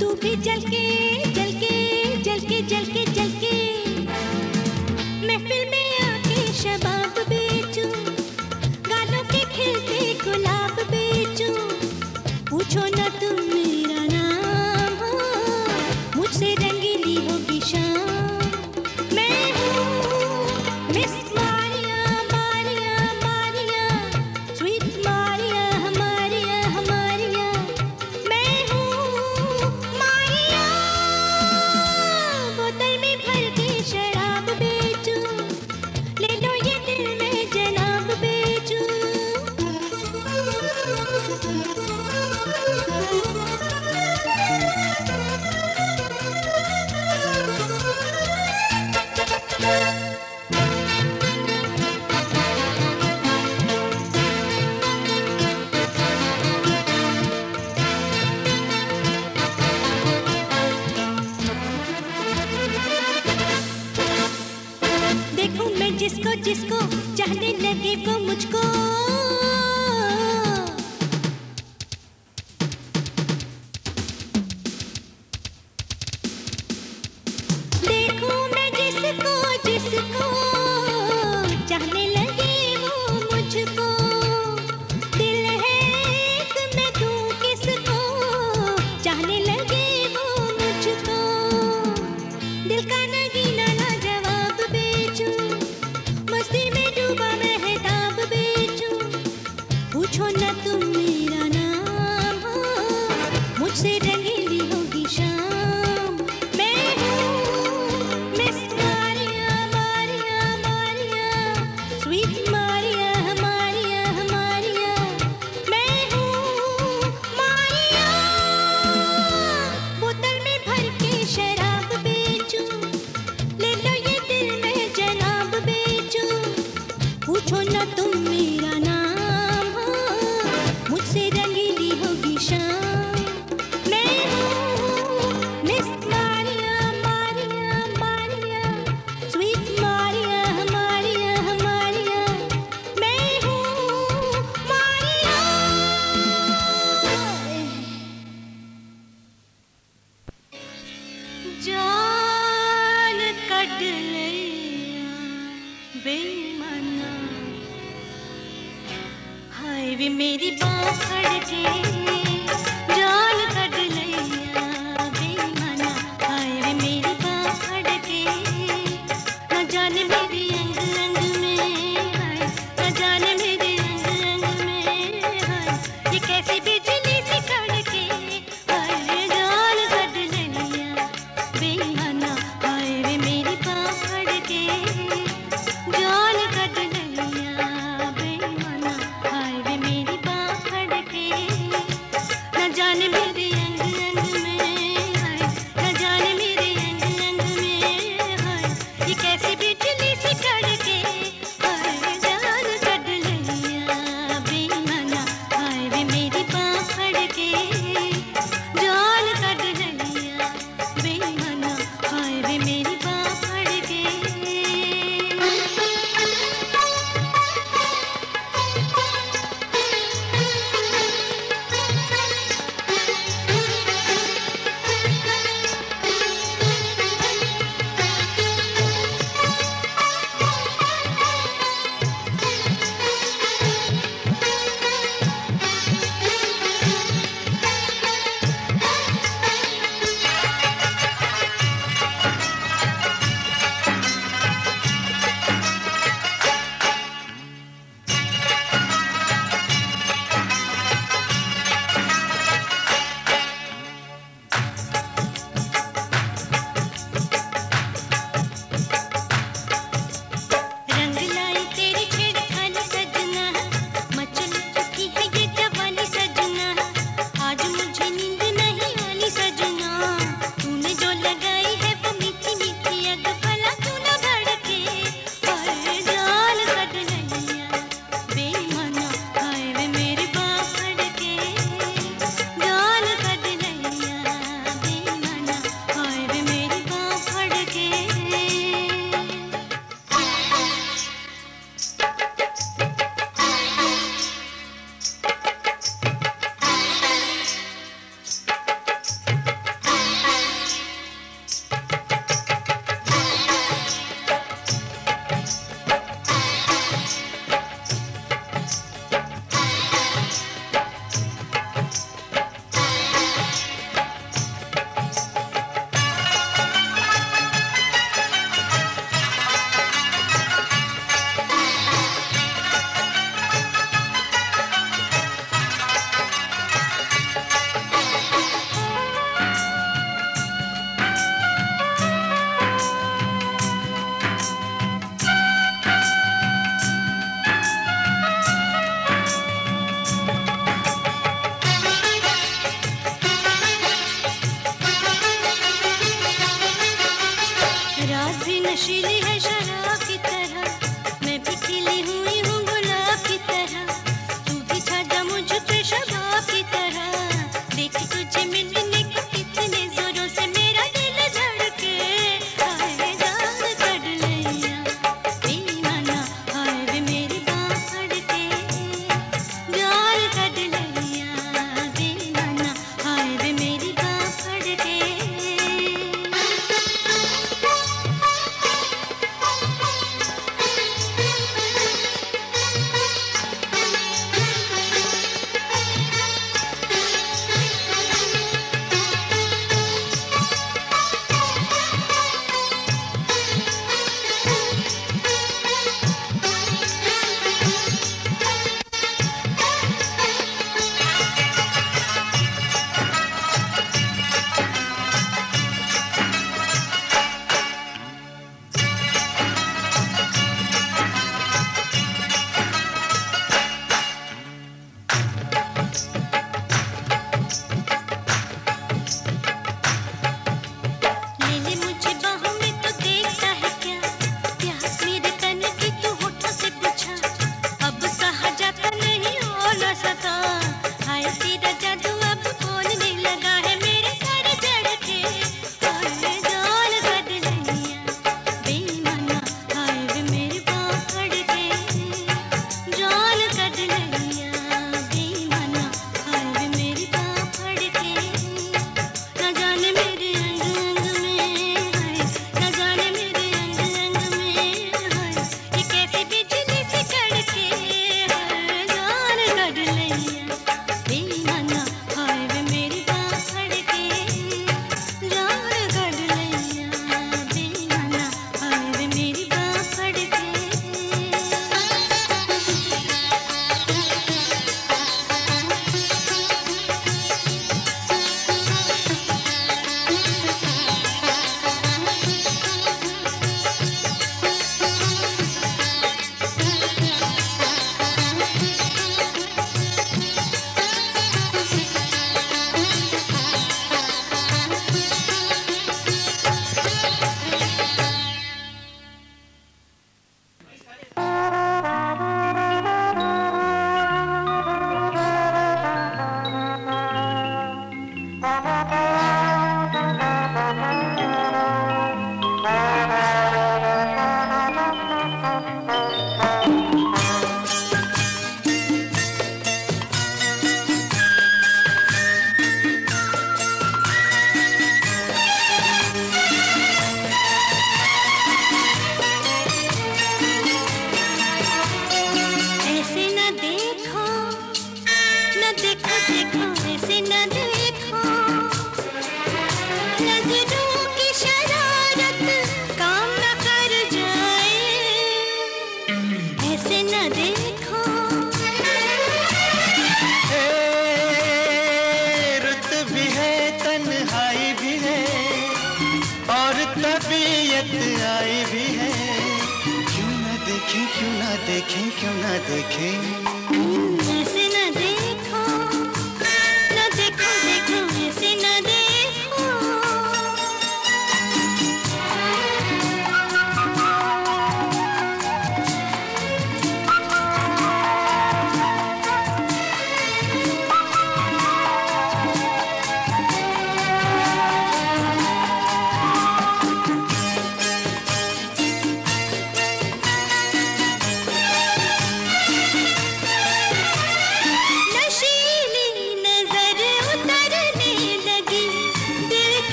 تو بھی جل کے جل کے جل کے جل کے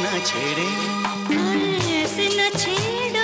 نہ چھیڑے نہ چھیڑا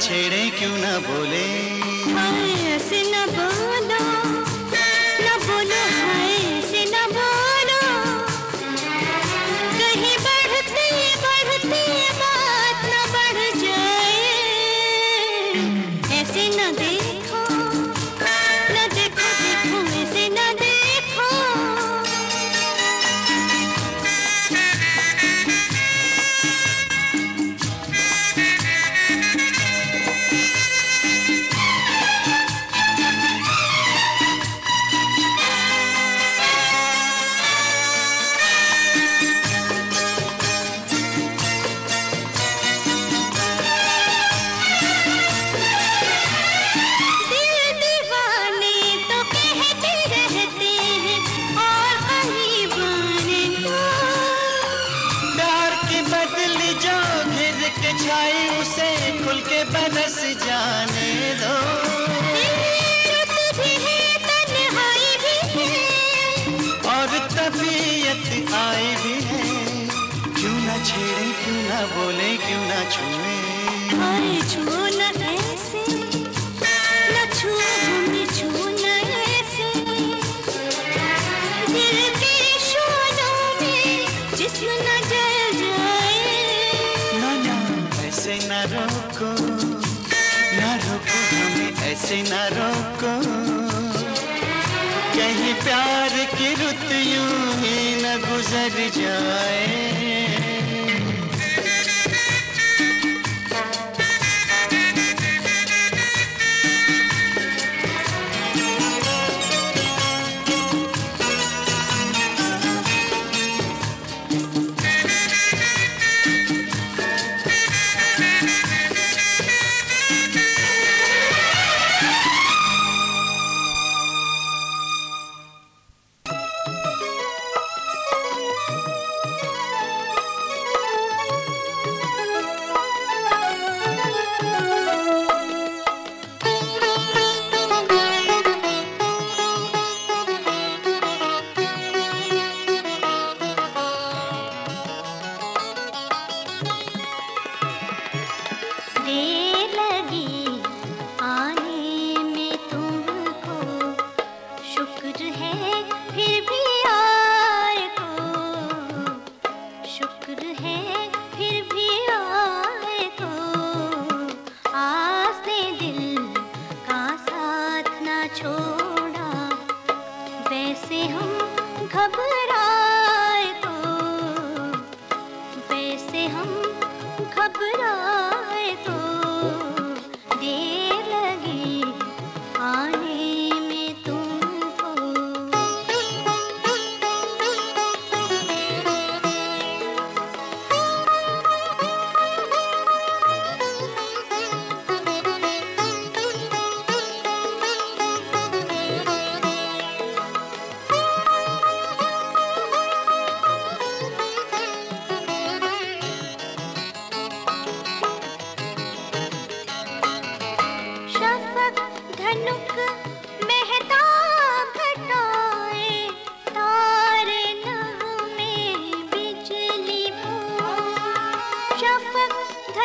چھیڑے کیوں نہ بولے؟ جان سے نہ روکو۔ کہیں پیار کی رت یوں ہی نہ گزر جائے۔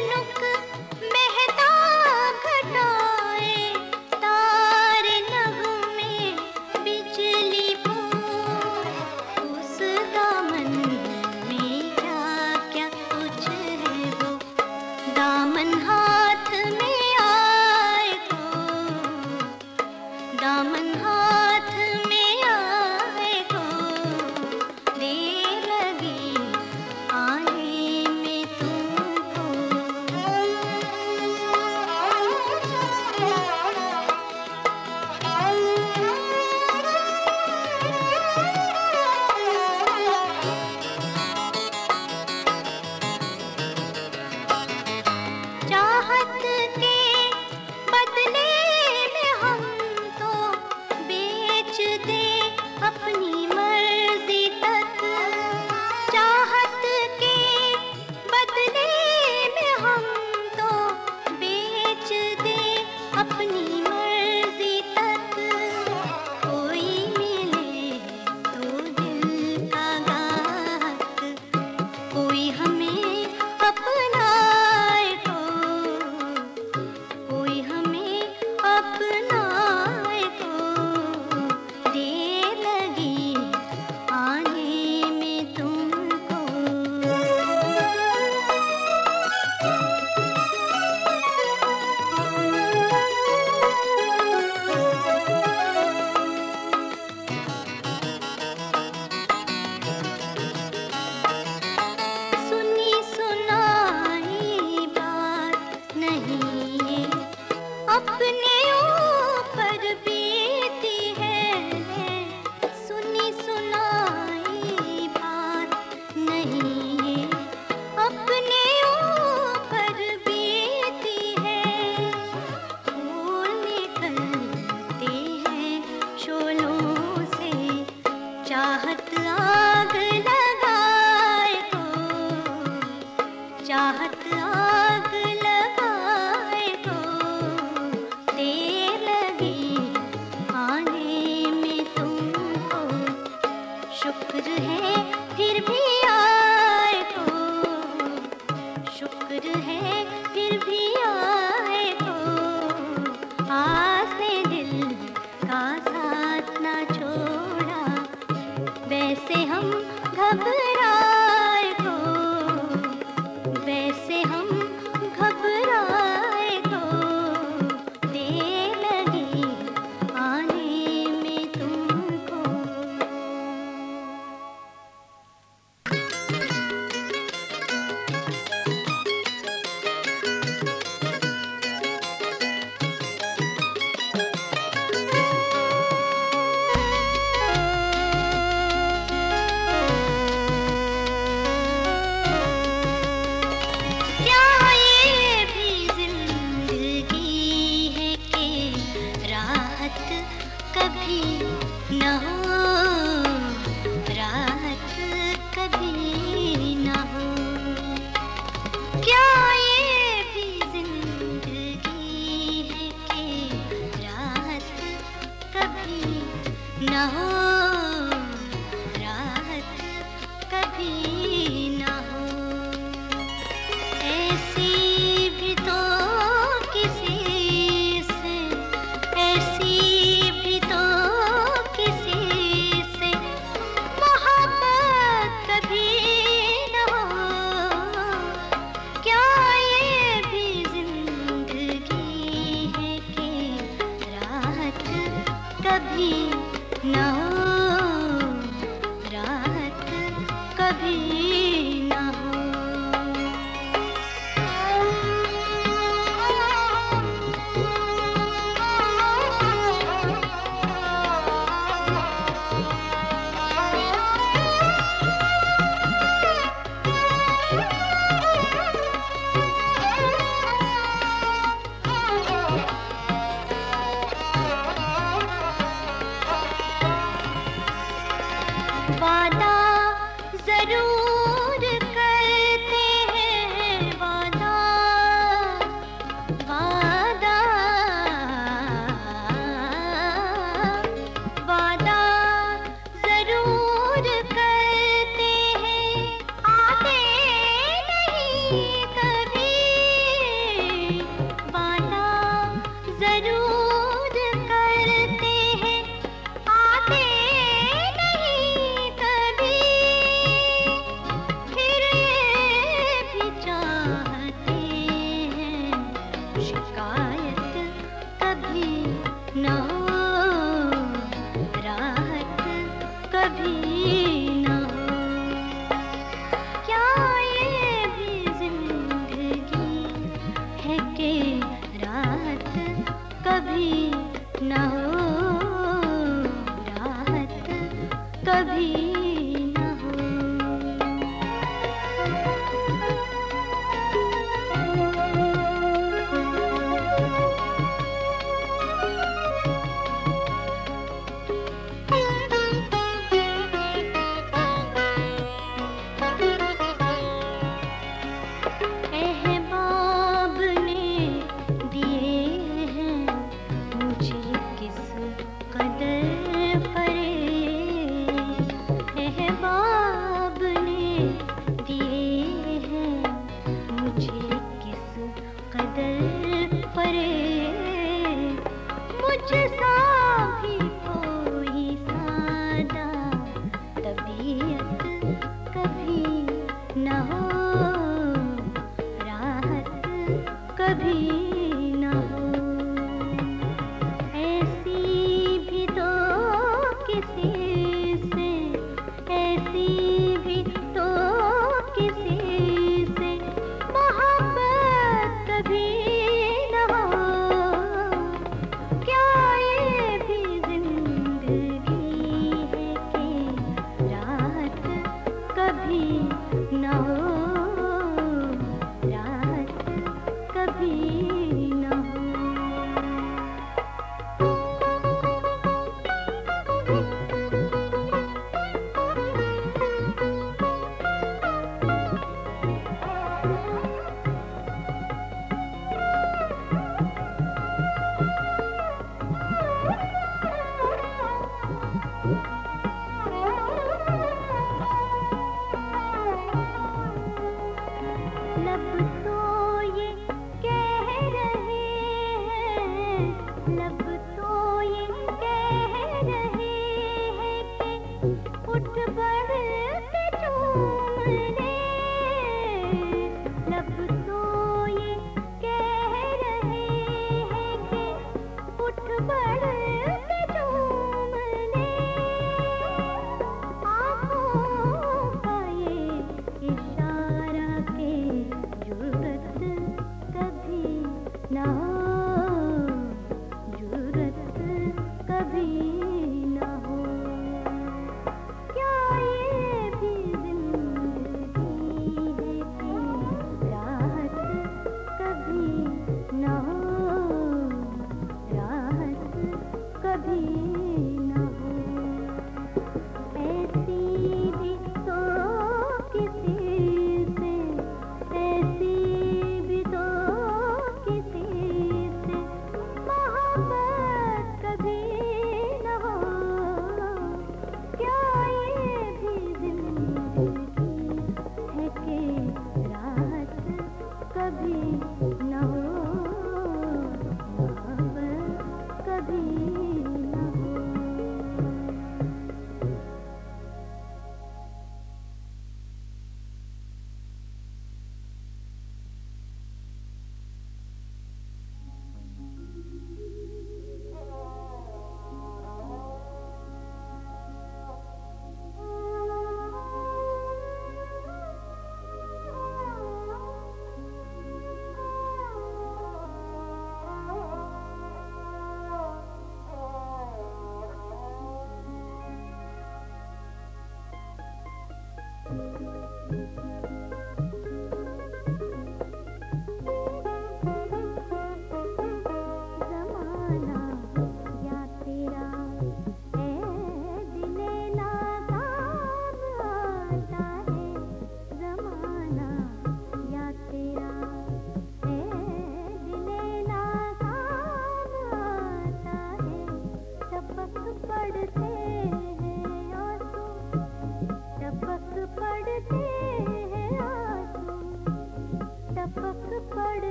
بنو